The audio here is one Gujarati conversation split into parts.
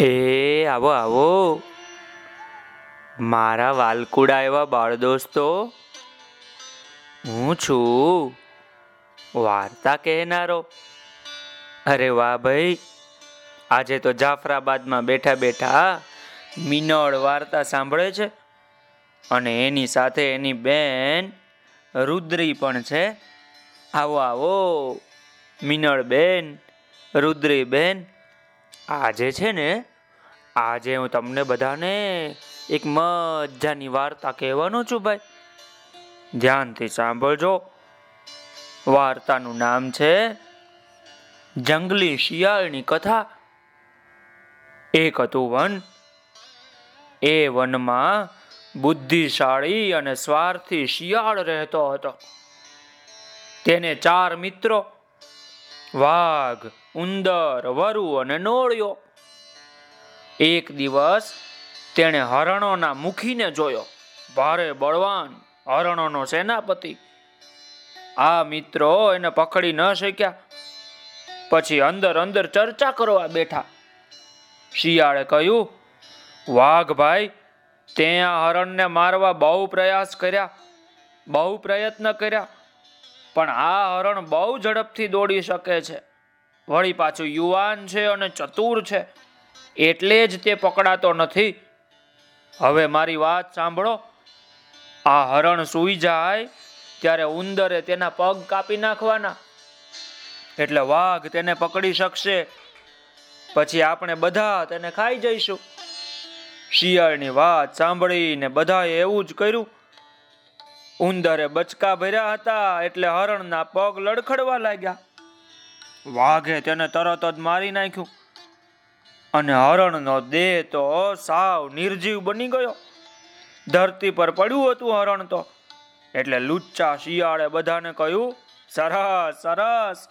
એ, આવો આવો. મારા વાલકુડા એવા બાળ દોસ્તો, હું છું. વાર્તા કહેનારો. અરે વાહ ભાઈ, આજે તો જાફરાબાદમાં બેઠા બેઠા મિનળ વાર્તા સાંભળે છે. અને એની સાથે એની બેન રુદ્રી પણ છે. આવો આવો. મિનળ બેન, રુદ્રી બેન આજે છે ને, આજે હું તમને બધાને એક મજાની વાર્તા કહેવાનો છું ભાઈ. ધ્યાનથી સાંભળજો. વાર્તાનું નામ છે જંગલી શિયાળની કથા. એક હતું વન. એ વનમાં બુદ્ધિશાળી અને સ્વાર્થી શિયાળ રહેતો હતો. તેને ચાર મિત્રો, વાઘ ઉંદર વરુ અને નોળિયો. એક દિવસ તેણે હરણોના મુખીને જોયો. ભારે બળવાન હરણોનો સેનાપતિ. આ મિત્રો એને પકડી ન શક્યા. પછી અંદર અંદર ચર્ચા કરવા બેઠા. શિયાળે કહ્યું, વાઘ ભાઈ તે આ હરણને મારવા બહુ પ્રયાસ કર્યા, બહુ પ્રયત્ન કર્યા, પણ આ હરણ બહુ ઝડપથી દોડી શકે છે. વળી પાછું યુવાન છે અને ચતુર છે, એટલે જ તે પકડાતો નથી. હવે મારી વાત સાંભળો. આ હરણ સૂઈ જાય ત્યારે ઉંદરે તેના પગ કાપી નાખવાના. એટલે વાઘ તેને પકડી શકશે. પછી આપણે બધા તેને ખાઈ જઈશું. શિયાળની વાત સાંભળીને બધાએ એવું જ કર્યું. ઉંદરે બચકા ભર્યા હતા એટલે હરણના પગ લડખડવા લાગ્યા. વાઘે તેને તરત જ મારી નાખ્યું. અને હરણનો દેહ તો સાવ નિર્જીવ બની ગયો. ધરતી પર પડ્યું હતું હરણ તો. એટલે લુચ્ચા શિયાળે બધાને કહ્યું, સરસ સરસ.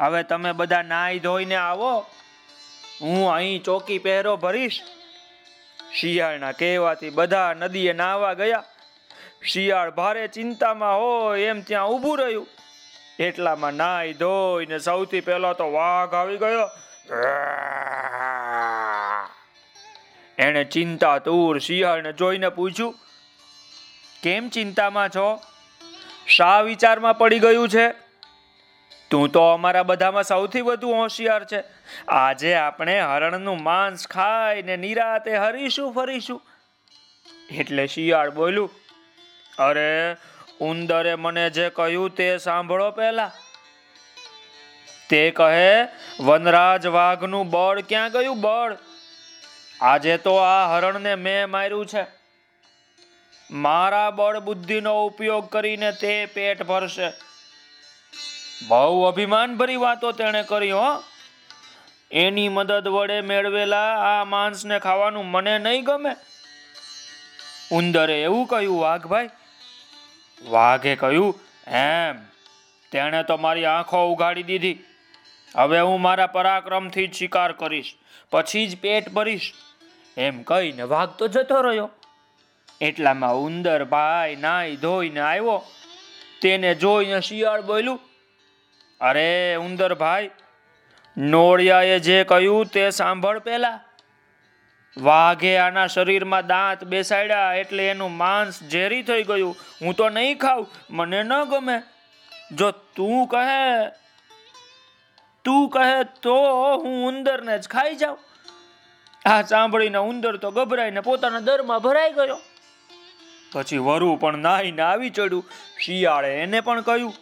હવે તમે બધા નાઈ ધોઈને આવો. હું અહીં ચોકી પહેરો ભરીશ. શિયાળના કહેવાથી બધા નદીએ નાહવા ગયા. શિયાળ ભારે ચિંતામાં હોય એમ ત્યાં ઊભું રહ્યું. એટલામાં નાઈ ધોઈને સૌથી પહેલો તો વાઘ આવી ગયો. એણે ચિંતા તૂર શિયાળને જોઈને પૂછ્યું, કેમ ચિંતામાં છો? શા વિચારમાં પડી ગયું છે? તું તો અમારા બધામાં સૌથી વધુ હોશિયાર છે. આજે આપણે હરણનું માંસ ખાઈને નિરાતે હરીશું ફરીશું. એટલે શિયાળ બોલ્યું, અરે ઉંદરે મને જે કહ્યું તે સાંભળો પહેલા. તે કહે, વનરાજ વાઘનું બળ ક્યાં ગયું? બળ. આજે તો આ હરણને મેં માર્યું છે. મારા બળ બુદ્ધિનો ઉપયોગ કરીને તે પેટ ભરશે. બહુ અભિમાન ભરી વાતો તેણે કરી, હો. એની મદદ વડે મેળવેલા આ માંસને ખાવાનું મને નહીં ગમે. ઉંદરે એવું કહ્યું, વાઘભાઈ વાઘે કહ્યું, એમ, તેણે તો મારી આંખો ઉગાડી દીધી. હવે હું મારા પરાક્રમથી જ શિકાર કરીશ, પછી જ પેટ ભરીશ. એમ કહીને વાઘ તો જતો રહ્યો. એટલામાં ઉંદર ભાઈ નાઈ ધોઈને આવ્યો. તેને જોઈને શિયાળ બોલ્યું, અરે ઉંદર ભાઈ, નોળિયાએ જે કહ્યું તે સાંભળ પેલા વાઘે આના શરીરમાં દાંત બેસાડ્યા એટલે એનું માંસ ઝેરી થઈ ગયું. હું તો નહીં ખાઉં, મને ન ગમે. જો તું કહે તું કહે તો હું ઉંદરને જ ખાઈ જાઉં. આ સાંભળીને ઉંદર તો ગભરાઈને પોતાના દરમાં ભરાઈ ગયો. પછી વરુ પણ નાહીને આવી ચડ્યું. શિયાળે એને પણ કહ્યું,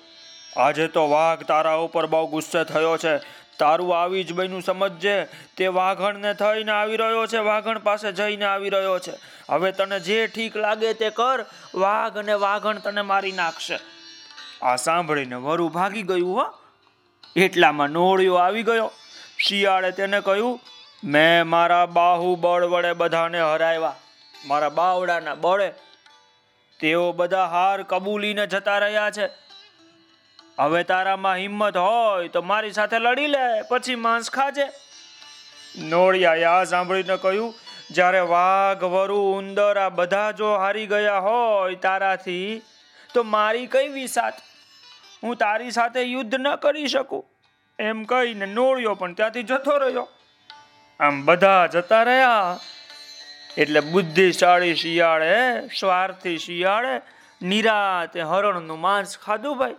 આજે તો વાઘ તારા ઉપર બહુ ગુસ્સે થયો છે. તારું આવી જ બન્યું સમજજે. તે વાઘણને થઈને આવી રહ્યો છે, વાઘણ પાસે જઈને આવી રહ્યો છે. હવે તને જે ઠીક લાગે તે કર, વાઘ અને વાઘણ તને મારી નાખશે. આ સાંભળીને વરુ ભાગી ગયું હો. એટલામાં નોળિયો આવી ગયો. શિયાળે તેને કહ્યું, મેં મારા બાહુબળ વડે બધાને હરાવ્યા. મારા બાવડાના બળે તેઓ બધા હાર કબૂલીને જતા રહ્યા છે. હવે તારામાં હિંમત હોય તો મારી સાથે લડી લે, પછી માંસ ખાજે. નોળિયાએ આ સાંભળીને કહ્યું, જ્યારે વાઘ, વરુ, ઉંદર આ બધા જો હારી ગયા હોય તારાથી, તો મારી કઈ વિસાત હું તારી સાથે યુદ્ધ ન કરી શકું. એમ કહીને નોળિયો પણ ત્યાંથી જતો રહ્યો. આમ બધા જતા રહ્યા. એટલે બુદ્ધિશાળી શિયાળે, સ્વાર્થી શિયાળે, નિરાતે હરણનું માંસ ખાધું ભાઈ.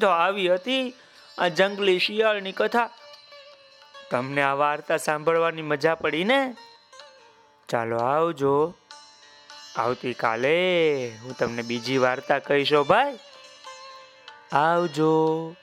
તો આવી હતી આ જંગલી શિયાળની કથા. તમને આ વાર્તા સાંભળવાની મજા પડી ને? ચાલો આવજો. આવતીકાલે હું તમને બીજી વાર્તા કહીશો ભાઈ. આવજો.